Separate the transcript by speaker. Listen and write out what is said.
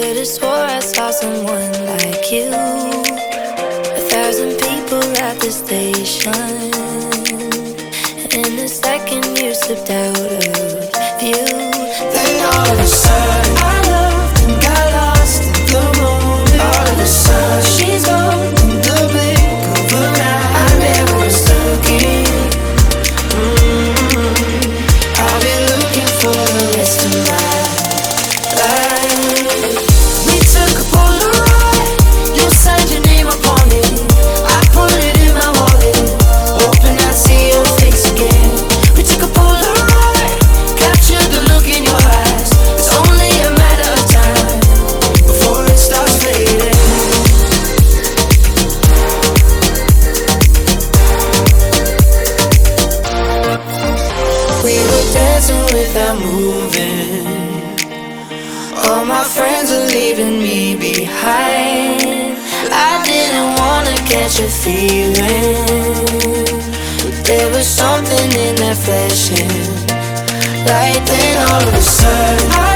Speaker 1: could have swore I saw someone like you. A thousand people at the station. And in second, you slipped out of view.
Speaker 2: they're moving. All my friends are leaving me behind. I didn't wanna catch a feeling. But there was something in that flashing light, then all of a sudden.